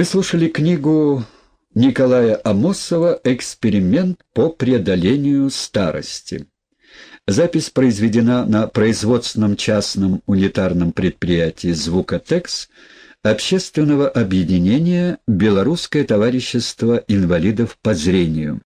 Вы слушали книгу Николая Амосова «Эксперимент по преодолению старости». Запись произведена на производственном частном унитарном предприятии «Звукотекс» общественного объединения «Белорусское товарищество инвалидов по зрению».